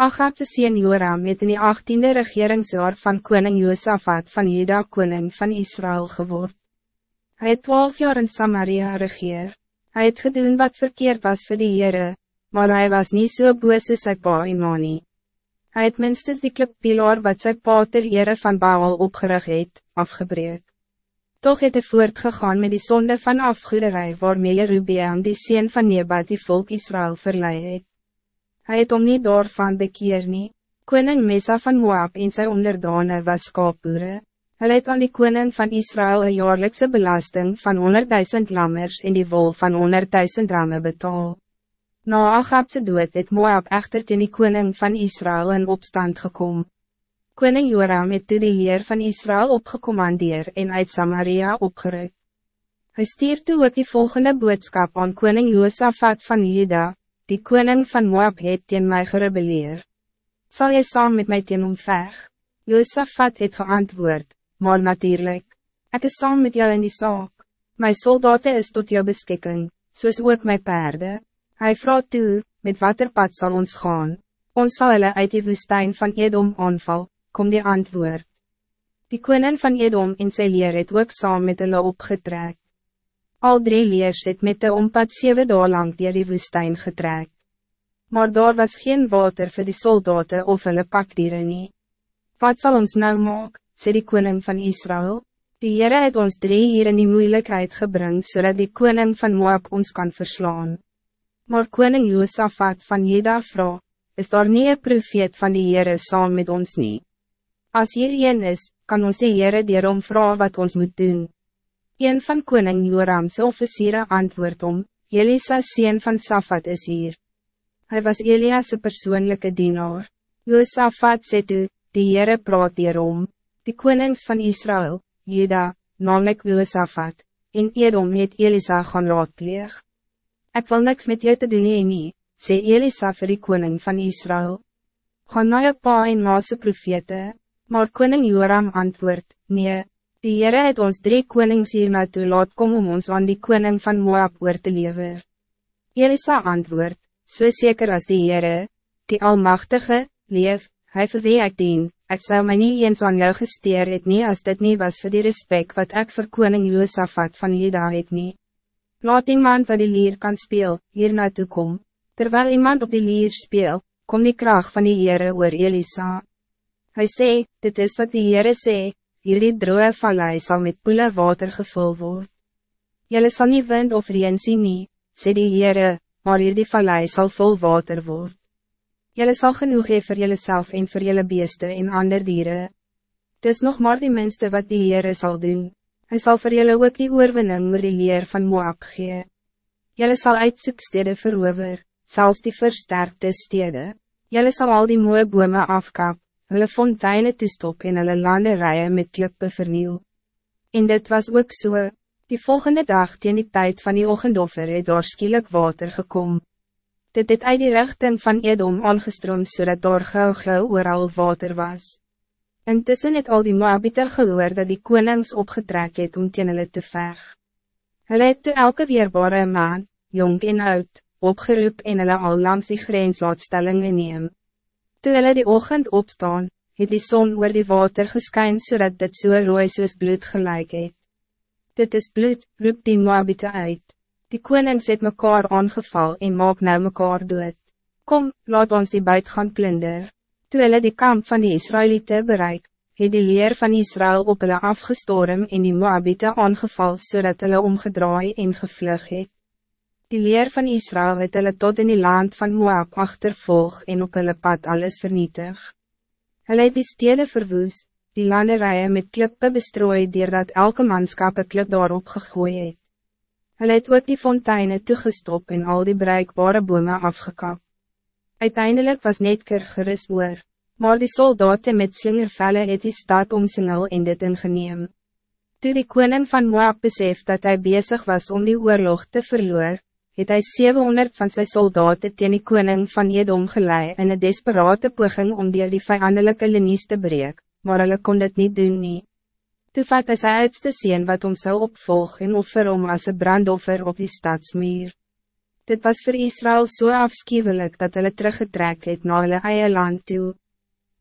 Agabse sien Joram het in die 18e regeringsjaar van koning Josafat van Juda koning van Israël geword. Hij het 12 jaar in Samaria regeer. Hij het gedoen wat verkeerd was voor die Heere, maar hij was niet zo so boos as sy pa en ma nie. Hy het minstens die klippilaar wat sy pa ter Heere van Baal opgerig het, afgebreek. Toch het hy voortgegaan met die zonde van afgoederij waarmee Jerubiam die sien van Nebat die volk Israël verlei het. Hy het om nie daarvan bekeer nie. Koning Mesa van Moab en sy onderdane was skaapboere. Hij het aan die koning van Israël een jaarlijkse belasting van 100.000 lammers en die wol van 100.000 ramme betaal. Na Agabse dood het Moab echter teen die koning van Israël in opstand gekomen. Koning Joram het toe die heer van Israël opgecommandeer en uit Samaria opgeruk. Hij stier toe ook die volgende boodskap aan koning Josafat van Juda, die koning van Moab het teen my gerebeleer. Zal jy saam met my teen omveg? Josafat het geantwoord, maar natuurlijk, ik is saam met jou in die zaak. Mijn soldaten is tot jou beschikking, soos ook mijn paarden. Hij vraagt toe, met wat er pad zal ons gaan. Ons zal hulle uit die woestijn van Edom aanval, kom die antwoord. Die koning van Edom in sy leer het ook saam met hulle opgetrek. Al drie leers het met de ompad zeven dagen lang dier die woestijn getrek. Maar daar was geen water voor die soldaten of hulle pakdieren nie. Wat zal ons nou maken? sê die koning van Israël, die Heere het ons drie hier in die moeilijkheid gebring, zodat die koning van Moab ons kan verslaan. Maar koning Josafat van Jeda vraag, is daar nie een profeet van die Heere saam met ons nie? As hier een is, kan ons die Heere dierom vraag wat ons moet doen. Een van koning Joramse officieren antwoord om, Elisa sien van Safat is hier. Hij was Elias' persoonlijke dienaar. Josafat sê toe, die Heere praat hierom die konings van Israël, Juda, namelijk Josafat, en Edom het Elisa gaan raadpleeg. Ik wil niks met jou te doen nie, nie sê Elisa vir die koning van Israël. Gaan na jou pa en maase profete, maar koning Joram antwoord, nee, die Heere het ons drie konings hier naartoe laat kom om ons aan die koning van Moab oor te lever. Elisa antwoord, so zeker als die Heere, die Almachtige, leef, hy vir wie ek dien, Ik zou mij niet eens aan jou gesteer het nie as dit nie was voor die respect wat ik voor koning Josafat van Juda het nie. Laat iemand wat die lier kan speel, hier naartoe kom. Terwijl iemand op die lier speel, kom die kracht van die Heere oor Elisa. Hij sê, dit is wat die Heere sê, hierdie droge vallei sal met poele water gevul word. Jylle sal nie wind of reen sien nie, sê die Heere, maar hierdie vallei sal vol water word. Jelle zal genoeg geven voor jezelf en voor jelle beesten en ander dieren. Het is nog maar die minste wat die Heere zal doen. Hij zal voor jelle ook die oorwinning oor die leer van Moab gee. Jelle zal uitzoek stede verover, zelfs die versterkte stede. Jelle zal al die mooie bome afkap, hulle fonteine toestop en hulle landerijen met klippe verniel. En dit was ook so, die volgende dag teen die tijd van die ochendoffer het daar skielik water gekomen. Dit het uit die richting van Edom aangestroom zodat so daar gauw gauw ooral water was. Intussen het al die Moabiter gehoor dat die konings opgetrek het om teen hulle te veg. Hulle het toe elke weerbare man, jong en oud, opgeroep en hulle al langs die grens laat stellingen neem. Toe hulle die ochtend opstaan, het die zon oor die water geskyn zodat dit so rooi soos bloed gelijk het. Dit is bloed, roep die Moabite uit. Die konings het mekaar aangeval en maak nou mekaar dood. Kom, laat ons die buit gaan plunder. Toe hulle die kamp van die Israëlieten bereik, het die leer van Israël op hulle afgestorm en die Moabite aangeval zodat hulle omgedraai en gevlug het. Die leer van Israël het hulle tot in die land van Moab achtervolg en op hulle pad alles vernietig. Hulle het die stede verwoes, die landerijen met klippe bestrooi dat elke manskap een klip daarop gegooid het. Hulle het ook die fonteine toegestop en al die bereikbare bome afgekap. Uiteindelijk was net keer gerust oor, maar die soldaten met slingervelle het die stad omsingel en dit ingeneem. Toe die koning van Moab besef dat hij bezig was om die oorlog te verloor, het hij 700 van zijn soldaten teen die koning van Edom gelei in een desperate poging om die die vijandelijke linies te breek, maar hulle kon dit niet doen nie. Toe vat hy sy uitste sien wat om zou opvolg en offer om as een brandoffer op die stadsmuur. Dit was voor Israël zo so afschuwelijk dat hulle teruggetrek het na hulle eie land toe.